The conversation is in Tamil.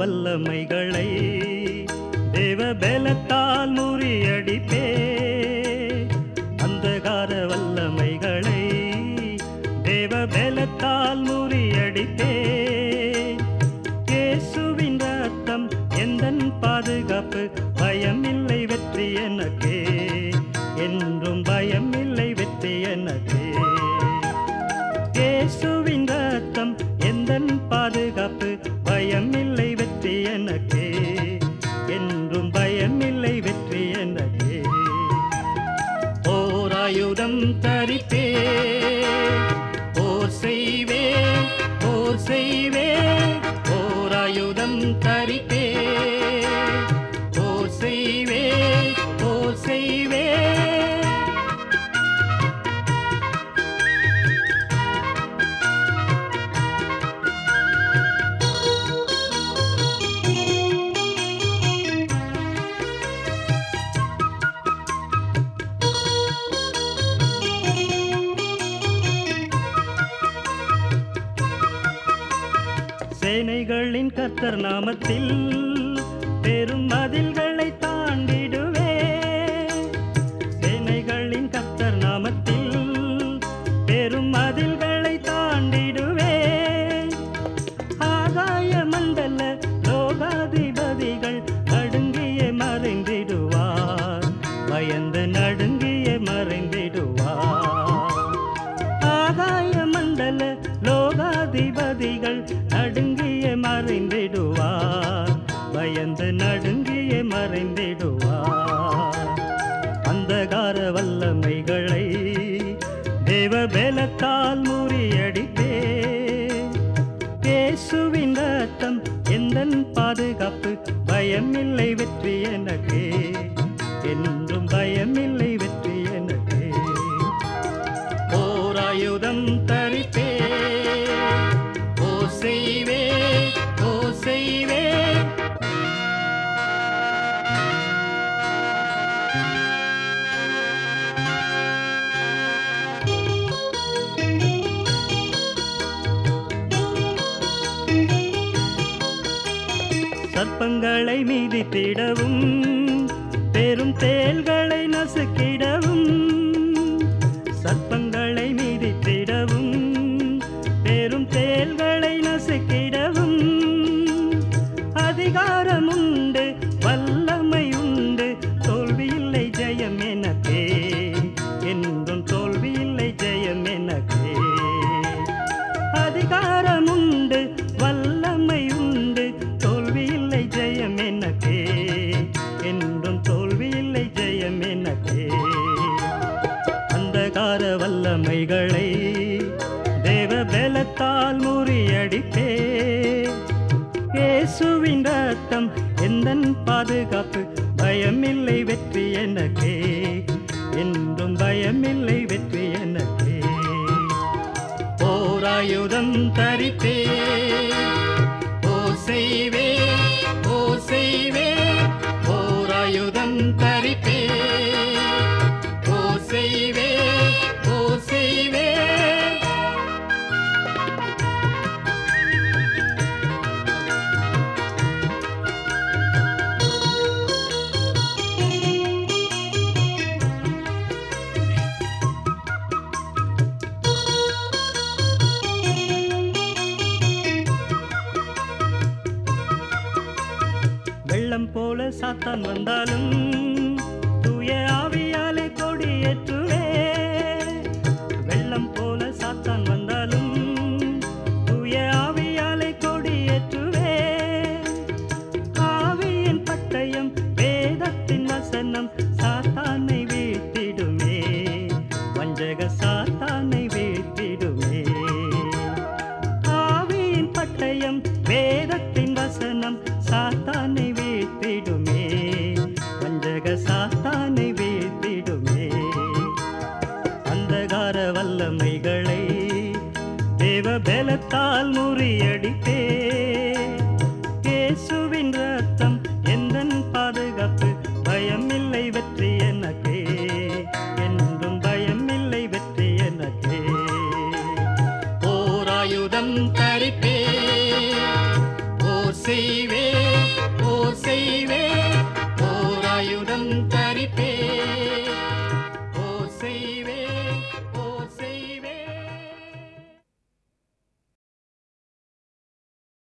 வல்லமைகளை தேவ பலத்தால் முறியடிப்பே. ஆயுதம் தரித்தே. ஓர் செய்வே ஓர் செய்வே ஓர் ஆயுதம் சேனைகளின் கர்த்தர் நாமத்தில் பெரும் மதில்களை தாண்டிடுவே சேனைகளின் கர்த்தர் நாமத்தில் பெரும் மதில்களை தாண்டிடுவே ஆகாய மண்டல லோகாதிபதிகள் நடுங்கிய மறைந்திடுவார். பயந்து நடுங்கிய மறைந்திடுவார். ஆகாய மண்டல லோகாதிபதிகள் நடுங்க பயமில்லை வெற்றி எனக்கே. என்றும் பயமில்லை மிதித்திடவும் பெரும் தேல்களை நசுக்கிட முறியடித்தே இயேசுவின் ரத்தம் எந்தன் பாதுகாப்பு? பயமில்லை வெற்றி எனக்கே. என்றும் பயமில்லை வெற்றி எனக்கே. போராயுதம் தரித்தே வெள்ளம் போல சாத்தான் வந்தாலும் தூய ஆவியாலே கொடியேற்று முகத்தால் முறியடிப்பே